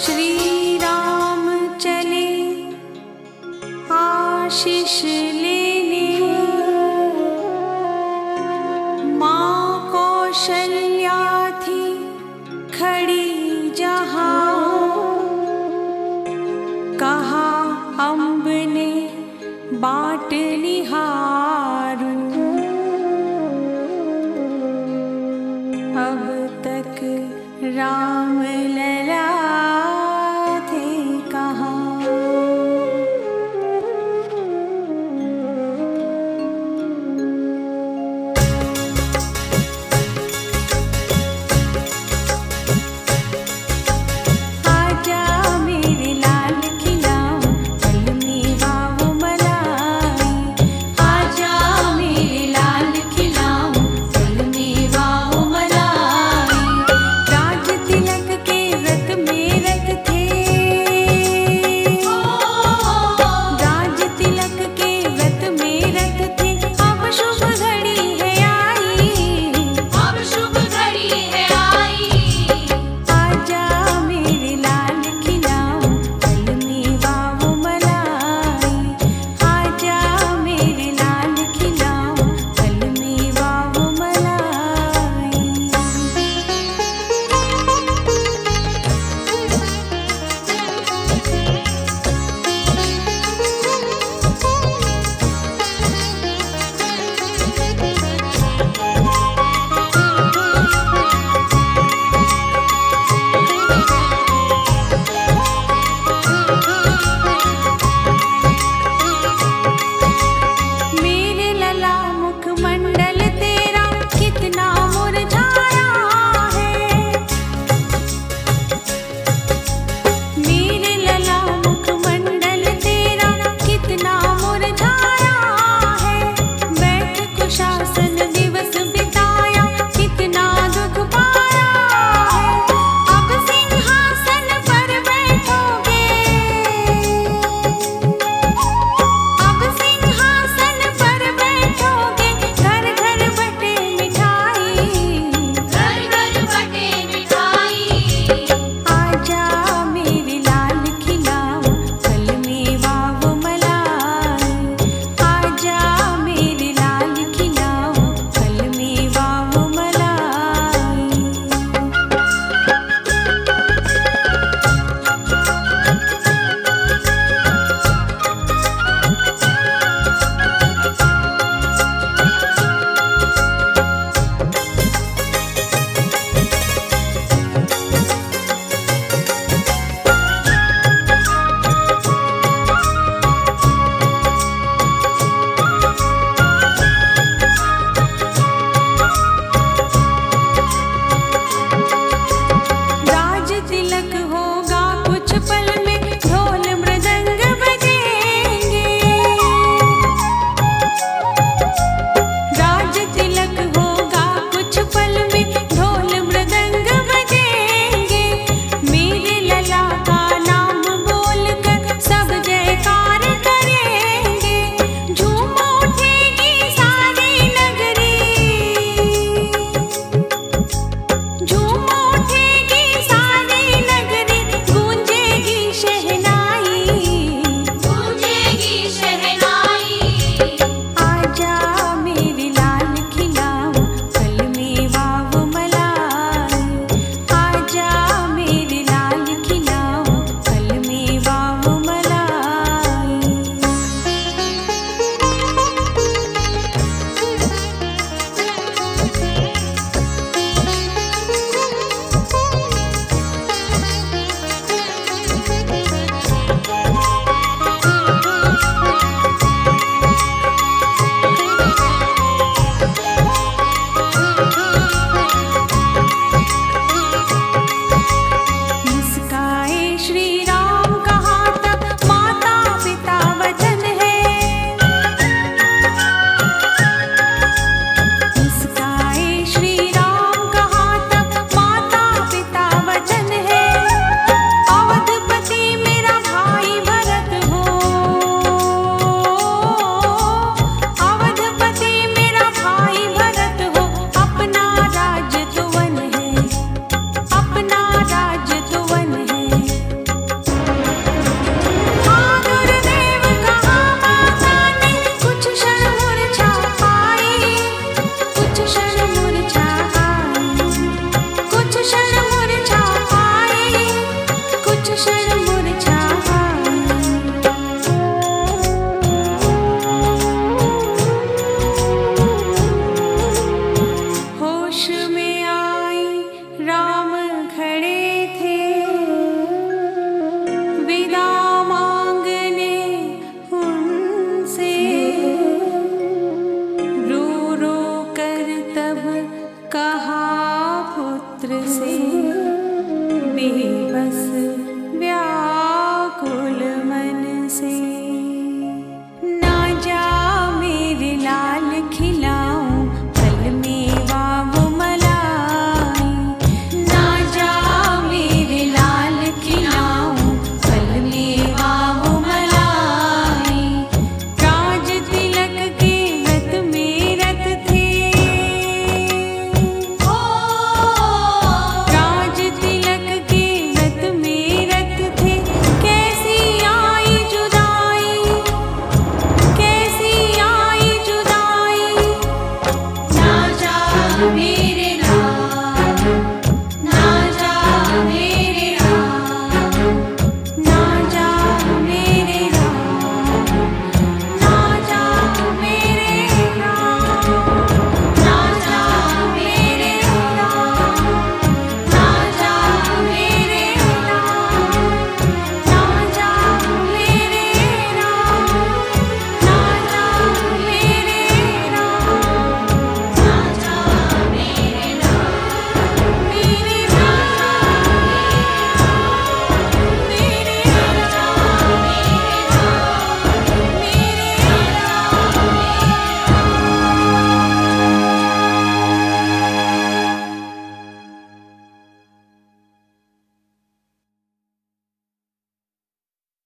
श्रीराम चले आशिष लेने। माँ कौशल्या थी खड़ी जहाँ। कहा अम्ब ने बाट निहार। अब तक राम ले மண் तब कहा पुत्र से बेबस